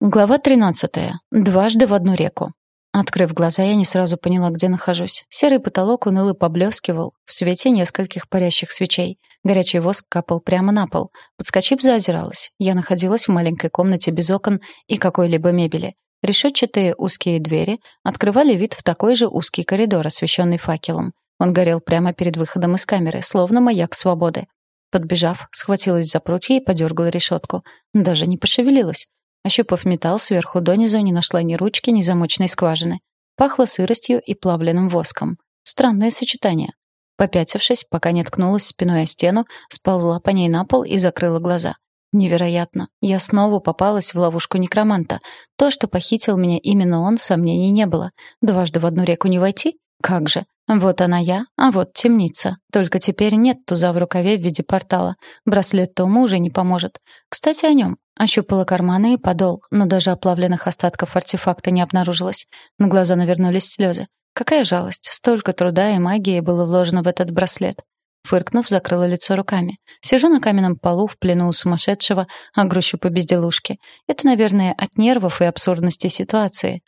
Глава 13. Дважды в одну реку. Открыв глаза, я не сразу поняла, где нахожусь. Серый потолок уныло поблескивал в свете нескольких парящих свечей. Горячий воск капал прямо на пол. Подскочив, заозиралась. Я находилась в маленькой комнате без окон и какой-либо мебели. Решетчатые узкие двери открывали вид в такой же узкий коридор, освещенный факелом. Он горел прямо перед выходом из камеры, словно маяк свободы. Подбежав, схватилась за прутья и подергала решетку. Даже не пошевелилась. Ощупав металл сверху донизу, не нашла ни ручки, ни замочной скважины. Пахло сыростью и плавленным воском. Странное сочетание. Попятившись, пока не ткнулась спиной о стену, сползла по ней на пол и закрыла глаза. Невероятно. Я снова попалась в ловушку некроманта. То, что похитил меня именно он, сомнений не было. Дважды в одну реку не войти? Как же. Вот она я, а вот темница. Только теперь нет туза в рукаве в виде портала. Браслет Тому уже не поможет. Кстати, о нем. Ощупала карманы и подол, но даже оплавленных остатков артефакта не обнаружилось. На глаза навернулись слезы. Какая жалость, столько труда и магии было вложено в этот браслет. Фыркнув, закрыла лицо руками. Сижу на каменном полу в плену у сумасшедшего, а грущу по безделушке. Это, наверное, от нервов и абсурдности ситуации.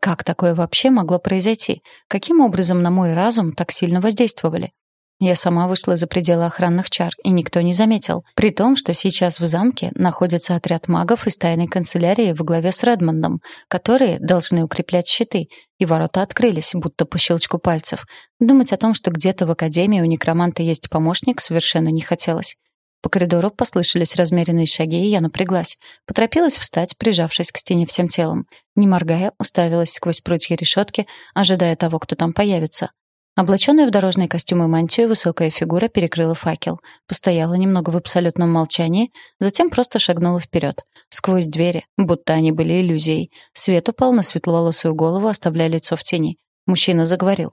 Как такое вообще могло произойти? Каким образом на мой разум так сильно воздействовали? Я сама вышла за пределы охранных чар, и никто не заметил. При том, что сейчас в замке находится отряд магов из тайной канцелярии во главе с Редмондом, которые должны укреплять щиты, и ворота открылись, будто по щелчку пальцев. Думать о том, что где-то в академии у некроманта есть помощник, совершенно не хотелось. По коридору послышались размеренные шаги, и я напряглась. Поторопилась встать, прижавшись к стене всем телом. Не моргая, уставилась сквозь прутья решетки, ожидая того, кто там появится. Облаченная в дорожный костюм и мантию, высокая фигура перекрыла факел. Постояла немного в абсолютном молчании, затем просто шагнула вперед. Сквозь двери, будто они были иллюзией. Свет упал на светловолосую голову, оставляя лицо в тени. Мужчина заговорил.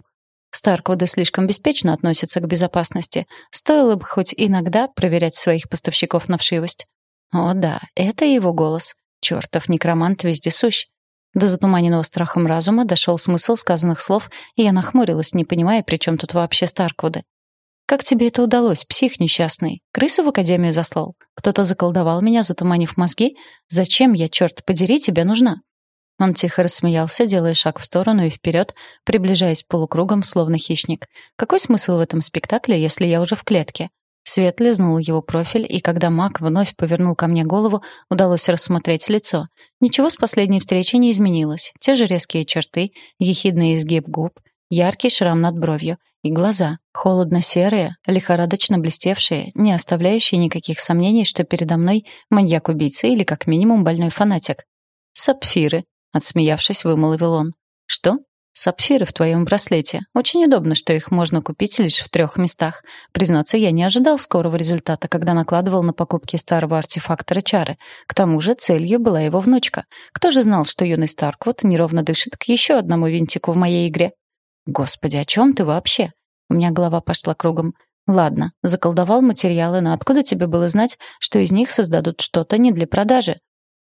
Старквуды слишком беспечно относятся к безопасности. Стоило бы хоть иногда проверять своих поставщиков на вшивость. О да, это его голос. Чёртов некромант вездесущ. До затуманенного страхом разума дошел смысл сказанных слов, и я нахмурилась, не понимая, при чем тут вообще Старквуды. «Как тебе это удалось, псих несчастный? Крысу в академию заслал? Кто-то заколдовал меня, затуманив мозги? Зачем я, черт подери, тебе нужна?» Он тихо рассмеялся, делая шаг в сторону и вперед, приближаясь полукругом, словно хищник. «Какой смысл в этом спектакле, если я уже в клетке? Свет лизнул его профиль, и когда маг вновь повернул ко мне голову, удалось рассмотреть лицо. Ничего с последней встречи не изменилось. Те же резкие черты, ехидный изгиб губ, яркий шрам над бровью и глаза, холодно-серые, лихорадочно блестевшие, не оставляющие никаких сомнений, что передо мной маньяк-убийца или как минимум больной фанатик. «Сапфиры», — отсмеявшись, вымолвил он. «Что?» Сапфиры в твоем браслете. Очень удобно, что их можно купить лишь в трех местах. Признаться, я не ожидал скорого результата, когда накладывал на покупки старого артефактора чары. К тому же целью была его внучка. Кто же знал, что юный Старквуд неровно дышит к еще одному винтику в моей игре? Господи, о чем ты вообще? У меня голова пошла кругом. Ладно, заколдовал материалы, но откуда тебе было знать, что из них создадут что-то не для продажи?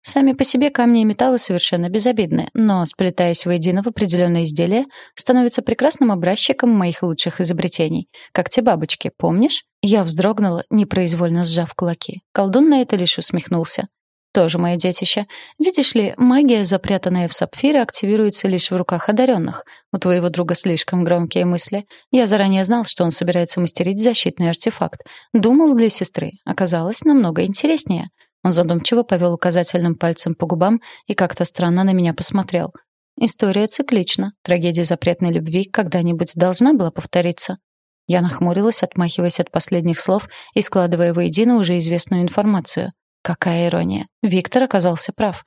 Сами по себе камни и металлы совершенно безобидны, но, сплетаясь воедино в определенные изделия, становятся прекрасным образчиком моих лучших изобретений. Как те бабочки, помнишь? Я вздрогнула, непроизвольно сжав кулаки. Колдун на это лишь усмехнулся. Тоже мое детище. Видишь ли, магия, запрятанная в сапфиры, активируется лишь в руках одаренных. У твоего друга слишком громкие мысли. Я заранее знал, что он собирается мастерить защитный артефакт. Думал для сестры. Оказалось намного интереснее. Он задумчиво повел указательным пальцем по губам и как-то странно на меня посмотрел. История циклична. Трагедия запретной любви когда-нибудь должна была повториться. Я нахмурилась, отмахиваясь от последних слов и складывая воедино уже известную информацию. Какая ирония. Виктор оказался прав.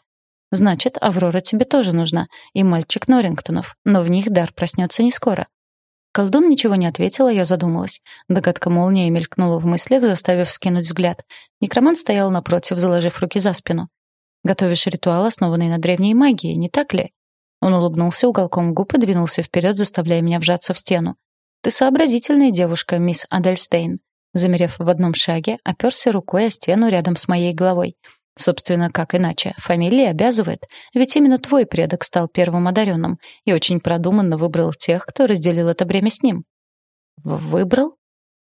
Значит, Аврора тебе тоже нужна, и мальчик Норрингтонов, но в них дар проснется не скоро. Колдун ничего не ответил, а я задумалась. Догадка молнии мелькнула в мыслях, заставив скинуть взгляд. Некромант стоял напротив, заложив руки за спину. «Готовишь ритуал, основанный на древней магии, не так ли?» Он улыбнулся уголком губ и двинулся вперед, заставляя меня вжаться в стену. «Ты сообразительная девушка, мисс Адельстейн». Замерев в одном шаге, оперся рукой о стену рядом с моей головой. Собственно, как иначе? Фамилия обязывает. Ведь именно твой предок стал первым одаренным и очень продуманно выбрал тех, кто разделил это бремя с ним. Выбрал?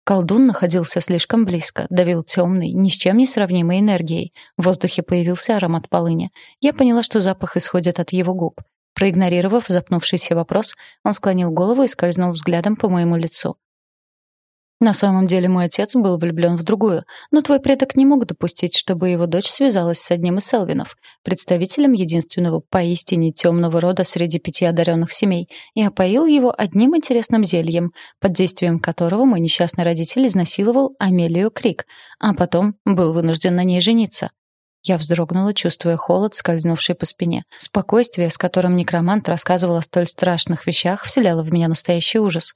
Колдун находился слишком близко, давил темной, ни с чем не сравнимой энергией. В воздухе появился аромат полыни. Я поняла, что запах исходит от его губ. Проигнорировав запнувшийся вопрос, он склонил голову и скользнул взглядом по моему лицу. На самом деле мой отец был влюблен в другую, но твой предок не мог допустить, чтобы его дочь связалась с одним из Селвинов, представителем единственного поистине темного рода среди пяти одаренных семей, и опоил его одним интересным зельем, под действием которого мой несчастный родитель изнасиловал Амелию Крик, а потом был вынужден на ней жениться. Я вздрогнула, чувствуя холод, скользнувший по спине. Спокойствие, с которым некромант рассказывал о столь страшных вещах, вселяло в меня настоящий ужас.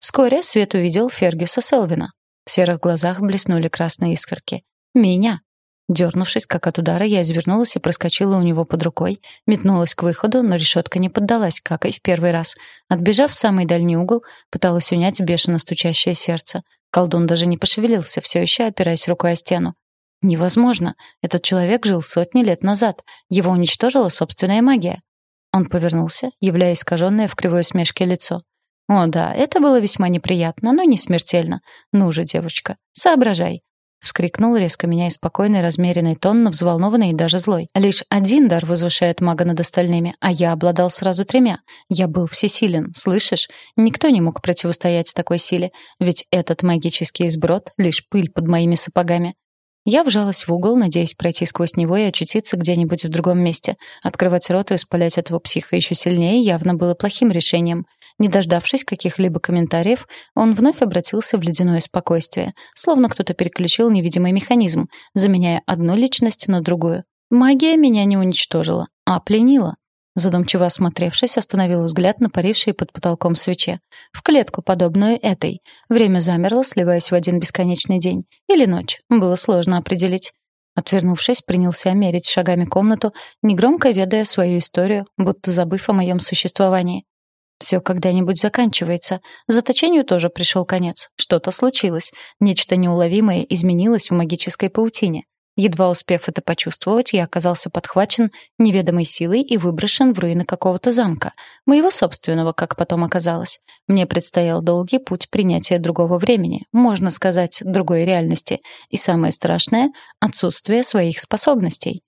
Вскоре Свет увидел Фергюса Селвина. В серых глазах блеснули красные искорки. «Меня!» Дернувшись, как от удара, я извернулась и проскочила у него под рукой, метнулась к выходу, но решетка не поддалась, как и в первый раз. Отбежав в самый дальний угол, пыталась унять бешено стучащее сердце. Колдун даже не пошевелился, все еще опираясь рукой о стену. Невозможно. Этот человек жил сотни лет назад. Его уничтожила собственная магия. Он повернулся, являя искаженное в кривой усмешке лицо. О, да, это было весьма неприятно, но не смертельно. Ну же, девочка, соображай. Вскрикнул, резко меняя спокойный, размеренный тон на взволнованный и даже злой. Лишь один дар возвышает мага над остальными, а я обладал сразу тремя. Я был всесилен, слышишь? Никто не мог противостоять такой силе, ведь этот магический изброд — лишь пыль под моими сапогами. Я вжалась в угол, надеясь пройти сквозь него и очутиться где-нибудь в другом месте. Открывать рот и распалять этого психа еще сильнее явно было плохим решением. Не дождавшись каких-либо комментариев, он вновь обратился в ледяное спокойствие, словно кто-то переключил невидимый механизм, заменяя одну личность на другую. Магия меня не уничтожила, а пленила. Задумчиво осмотревшись, остановил взгляд на парившие под потолком свече. В клетку, подобную этой. Время замерло, сливаясь в один бесконечный день. Или ночь. Было сложно определить. Отвернувшись, принялся мерить шагами комнату, негромко ведая свою историю, будто забыв о моем существовании. Все когда-нибудь заканчивается. Заточению тоже пришел конец. Что-то случилось. Нечто неуловимое изменилось в магической паутине. Едва успев это почувствовать, я оказался подхвачен неведомой силой и выброшен в руины какого-то замка. Моего собственного, как потом оказалось. Мне предстоял долгий путь принятия другого времени, можно сказать, другой реальности. И самое страшное — отсутствие своих способностей.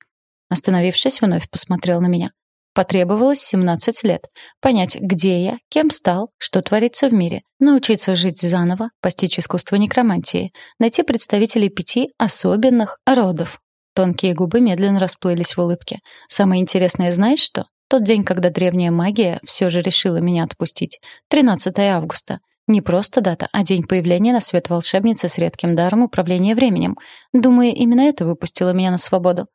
Остановившись, вновь посмотрел на меня. Потребовалось 17 лет. Понять, где я, кем стал, что творится в мире. Научиться жить заново, постичь искусство некромантии. Найти представителей пяти особенных родов. Тонкие губы медленно расплылись в улыбке. Самое интересное, знаешь что? Тот день, когда древняя магия все же решила меня отпустить. 13 августа. Не просто дата, а день появления на свет волшебницы с редким даром управления временем. Думаю, именно это выпустило меня на свободу.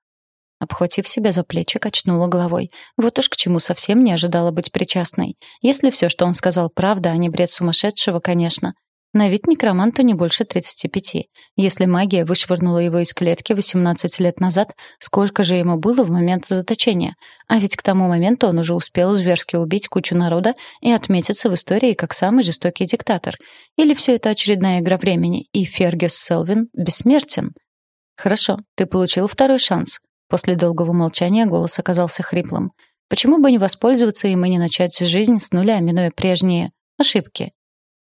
Обхватив себя за плечи, качнула головой. Вот уж к чему совсем не ожидала быть причастной. Если все, что он сказал, правда, а не бред сумасшедшего, конечно. На вид некроманту не больше 35. Если магия вышвырнула его из клетки 18 лет назад, сколько же ему было в момент заточения? А ведь к тому моменту он уже успел зверски убить кучу народа и отметиться в истории как самый жестокий диктатор. Или все это очередная игра времени, и Фергюс Селвин бессмертен? Хорошо, ты получил второй шанс. После долгого молчания голос оказался хриплым. Почему бы не воспользоваться им и не начать жизнь с нуля, минуя прежние ошибки?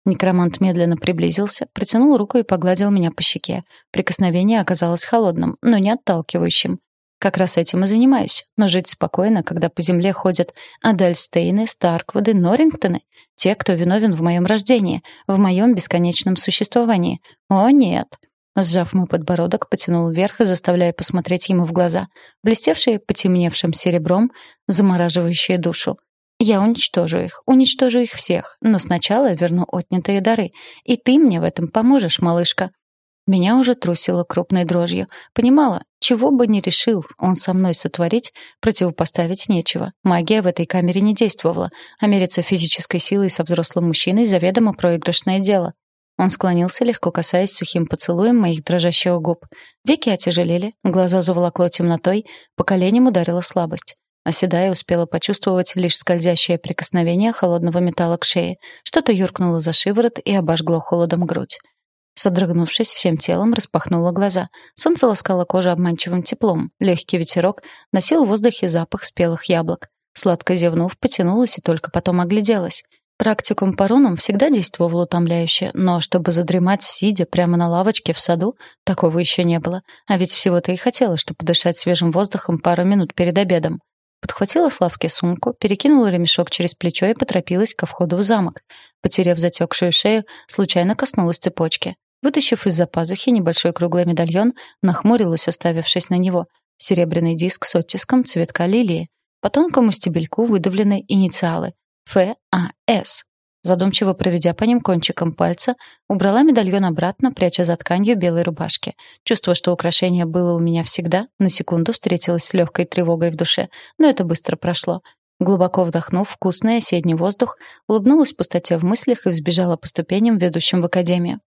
Некромант медленно приблизился, протянул руку и погладил меня по щеке. Прикосновение оказалось холодным, но не отталкивающим. Как раз этим и занимаюсь. Но жить спокойно, когда по земле ходят Адельстейны, Старквуды, Норрингтоны, те, кто виновен в моем рождении, в моем бесконечном существовании. О, нет. Сжав мой подбородок, потянул вверх и заставляя посмотреть ему в глаза, блестевшие потемневшим серебром, замораживающие душу. Я уничтожу их, уничтожу их всех, но сначала верну отнятые дары. И ты мне в этом поможешь, малышка. Меня уже трусило крупной дрожью. Понимала, чего бы ни решил он со мной сотворить, противопоставить нечего. Магия в этой камере не действовала, а мериться физической силой со взрослым мужчиной заведомо проигрышное дело. Он склонился, легко касаясь сухим поцелуем моих дрожащих губ. Веки отяжелели, глаза заволокло темнотой, по коленям ударила слабость. Оседая, успела почувствовать лишь скользящее прикосновение холодного металла к шее. Что-то юркнуло за шиворот и обожгло холодом грудь. Содрогнувшись всем телом, распахнула глаза. Солнце ласкало кожу обманчивым теплом. Легкий ветерок носил в воздухе запах спелых яблок. Сладко зевнув, потянулась и только потом огляделась. Практикум по рунам всегда действовал утомляюще, но чтобы задремать сидя прямо на лавочке в саду, такого еще не было. А ведь всего-то и хотела, чтобы подышать свежим воздухом пару минут перед обедом. Подхватила с лавки сумку, перекинула ремешок через плечо и поторопилась ко входу в замок. Потерев затекшую шею, случайно коснулась цепочки. Вытащив из-за пазухи небольшой круглый медальон, нахмурилась, уставившись на него. Серебряный диск с оттиском цветка лилии. По тонкому стебельку выдавлены инициалы ФАС. Задумчиво проведя по ним кончиком пальца, убрала медальон обратно, пряча за тканью белой рубашки. Чувство, что украшение было у меня всегда, на секунду встретилось с легкой тревогой в душе, но это быстро прошло. Глубоко вдохнув вкусный осенний воздух, улыбнулась пустоте в мыслях и взбежала по ступеням, ведущим в академию.